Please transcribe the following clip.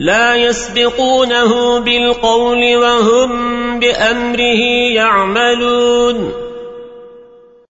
لا يسبقونه بالقول وهم بأمره يعملون.